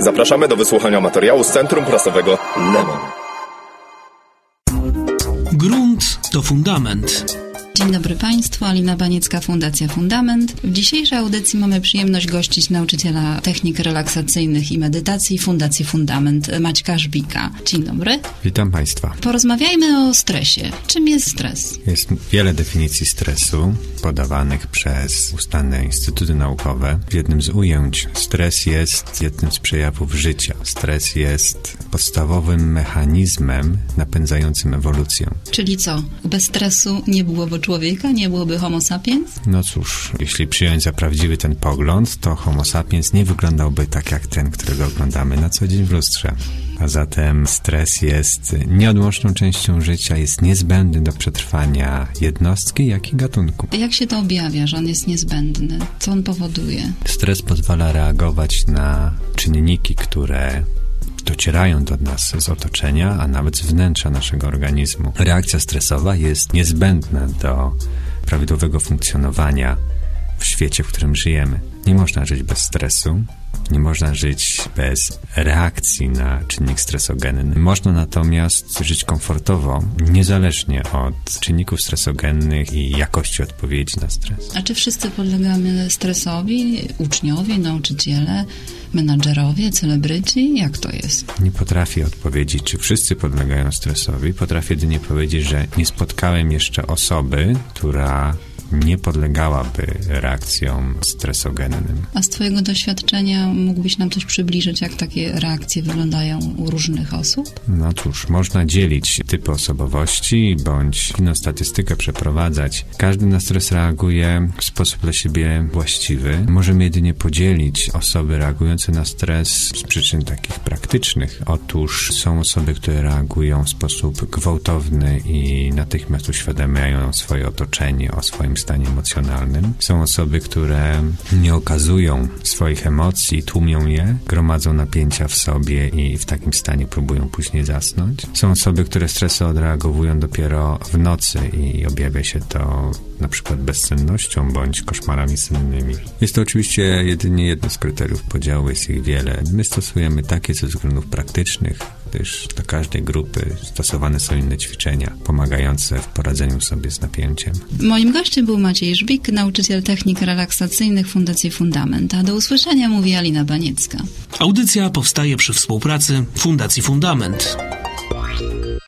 Zapraszamy do wysłuchania materiału z Centrum Prasowego Lemon. Grunt to fundament. Dzień dobry Państwu, Alina Baniecka, Fundacja Fundament. W dzisiejszej audycji mamy przyjemność gościć nauczyciela technik relaksacyjnych i medytacji Fundacji Fundament, Maćka Żbika. Dzień dobry. Witam Państwa. Porozmawiajmy o stresie. Czym jest stres? Jest wiele definicji stresu podawanych przez ustanne instytuty naukowe. W jednym z ujęć stres jest jednym z przejawów życia. Stres jest podstawowym mechanizmem napędzającym ewolucję. Czyli co? Bez stresu nie byłoby człowieka, nie byłoby homo sapiens? No cóż, jeśli przyjąć za prawdziwy ten pogląd, to homo sapiens nie wyglądałby tak jak ten, którego oglądamy na co dzień w lustrze. A zatem stres jest nieodłączną częścią życia, jest niezbędny do przetrwania jednostki, jak i gatunku. Jak się to objawia, że on jest niezbędny? Co on powoduje? Stres pozwala reagować na czynniki, które docierają do nas z otoczenia, a nawet z wnętrza naszego organizmu. Reakcja stresowa jest niezbędna do prawidłowego funkcjonowania w świecie, w którym żyjemy. Nie można żyć bez stresu, nie można żyć bez reakcji na czynnik stresogenny. Można natomiast żyć komfortowo, niezależnie od czynników stresogennych i jakości odpowiedzi na stres. A czy wszyscy podlegamy stresowi? Uczniowie, nauczyciele, menadżerowie, celebryci? Jak to jest? Nie potrafię odpowiedzieć, czy wszyscy podlegają stresowi. Potrafię jedynie powiedzieć, że nie spotkałem jeszcze osoby, która nie podlegałaby reakcjom stresogennym. A z Twojego doświadczenia mógłbyś nam coś przybliżyć, jak takie reakcje wyglądają u różnych osób? No cóż, można dzielić typy osobowości bądź inną statystykę przeprowadzać. Każdy na stres reaguje w sposób dla siebie właściwy. Możemy jedynie podzielić osoby reagujące na stres z przyczyn takich praktycznych. Otóż są osoby, które reagują w sposób gwałtowny i natychmiast uświadamiają swoje otoczenie o swoim stanie emocjonalnym. Są osoby, które nie okazują swoich emocji, tłumią je, gromadzą napięcia w sobie i w takim stanie próbują później zasnąć. Są osoby, które stresy odreagowują dopiero w nocy i objawia się to na przykład bezsennością bądź koszmarami sennymi. Jest to oczywiście jedynie jedno z kryteriów podziału, jest ich wiele. My stosujemy takie ze względów praktycznych, gdyż do każdej grupy stosowane są inne ćwiczenia pomagające w poradzeniu sobie z napięciem. Moim gościem był Maciej Żbik, nauczyciel technik relaksacyjnych Fundacji Fundament. A do usłyszenia mówi Alina Baniecka. Audycja powstaje przy współpracy Fundacji Fundament.